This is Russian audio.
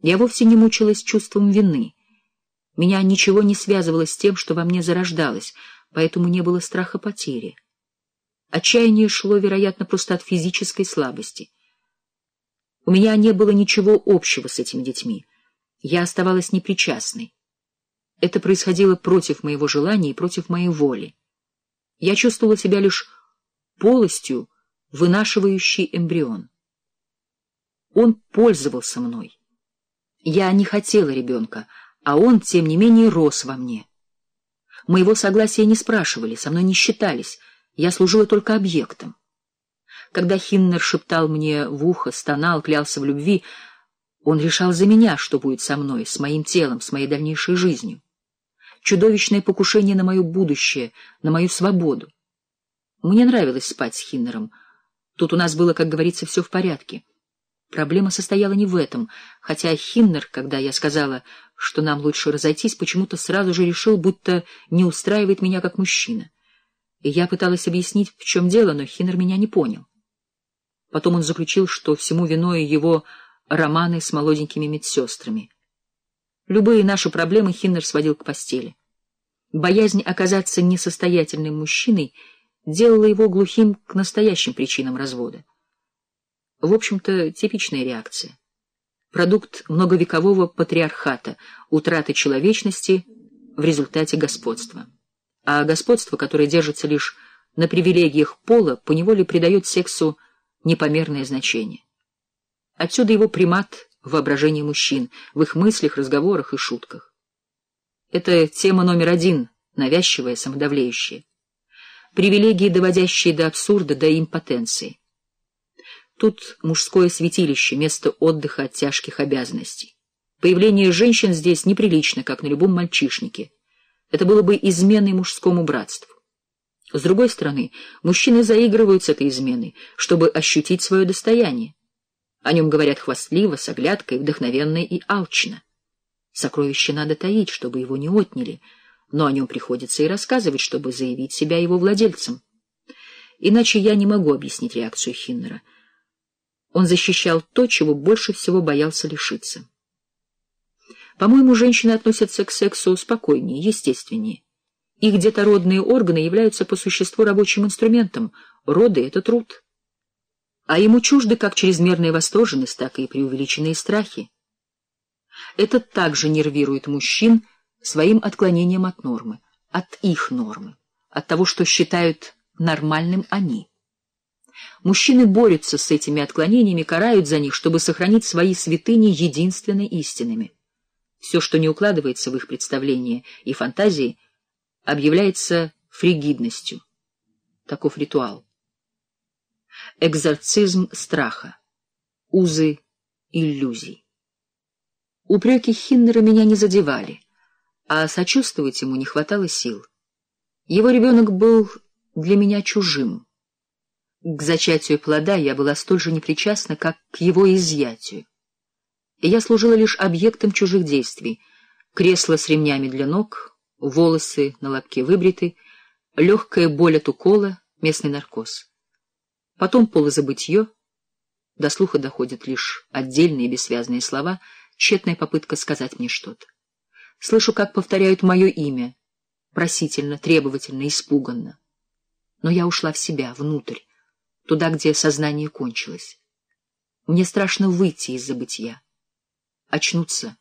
Я вовсе не мучилась чувством вины. Меня ничего не связывало с тем, что во мне зарождалось, поэтому не было страха потери. Отчаяние шло, вероятно, просто от физической слабости. У меня не было ничего общего с этими детьми. Я оставалась непричастной. Это происходило против моего желания и против моей воли. Я чувствовала себя лишь полостью, вынашивающий эмбрион. Он пользовался мной. Я не хотела ребенка, а он, тем не менее, рос во мне. Моего согласия не спрашивали, со мной не считались, я служила только объектом. Когда Хиннер шептал мне в ухо, стонал, клялся в любви, он решал за меня, что будет со мной, с моим телом, с моей дальнейшей жизнью. Чудовищное покушение на мое будущее, на мою свободу. Мне нравилось спать с Хиннером. Тут у нас было, как говорится, все в порядке. Проблема состояла не в этом, хотя Хиннер, когда я сказала, что нам лучше разойтись, почему-то сразу же решил, будто не устраивает меня как мужчина. И я пыталась объяснить, в чем дело, но Хиннер меня не понял. Потом он заключил, что всему виной его романы с молоденькими медсестрами. Любые наши проблемы Хиннер сводил к постели. Боязнь оказаться несостоятельным мужчиной делала его глухим к настоящим причинам развода. В общем-то, типичная реакция. Продукт многовекового патриархата, утраты человечности в результате господства. А господство, которое держится лишь на привилегиях пола, поневоле придает сексу непомерное значение. Отсюда его примат в воображении мужчин, в их мыслях, разговорах и шутках. Это тема номер один, навязчивая, самодавлеющая. Привилегии, доводящие до абсурда, до импотенции. Тут мужское святилище, место отдыха от тяжких обязанностей. Появление женщин здесь неприлично, как на любом мальчишнике. Это было бы изменой мужскому братству. С другой стороны, мужчины заигрывают с этой изменой, чтобы ощутить свое достояние. О нем говорят хвастливо, с оглядкой, вдохновенно и алчно. Сокровище надо таить, чтобы его не отняли, но о нем приходится и рассказывать, чтобы заявить себя его владельцем. Иначе я не могу объяснить реакцию Хиннера. Он защищал то, чего больше всего боялся лишиться. По-моему, женщины относятся к сексу спокойнее, естественнее. Их детородные органы являются по существу рабочим инструментом, роды — это труд. А ему чужды как чрезмерная восторженность, так и преувеличенные страхи. Это также нервирует мужчин своим отклонением от нормы, от их нормы, от того, что считают нормальным они. Мужчины борются с этими отклонениями, карают за них, чтобы сохранить свои святыни единственно истинными. Все, что не укладывается в их представления и фантазии — объявляется фригидностью. Таков ритуал. Экзорцизм страха. Узы иллюзий. Упреки Хиннера меня не задевали, а сочувствовать ему не хватало сил. Его ребенок был для меня чужим. К зачатию плода я была столь же непричастна, как к его изъятию. Я служила лишь объектом чужих действий. Кресло с ремнями для ног, волосы на лобке выбриты, легкая боль от укола, местный наркоз. Потом полузабытье, до слуха доходят лишь отдельные бессвязные слова, тщетная попытка сказать мне что-то. Слышу, как повторяют мое имя, просительно, требовательно, испуганно. Но я ушла в себя, внутрь, туда, где сознание кончилось. Мне страшно выйти из забытья, очнуться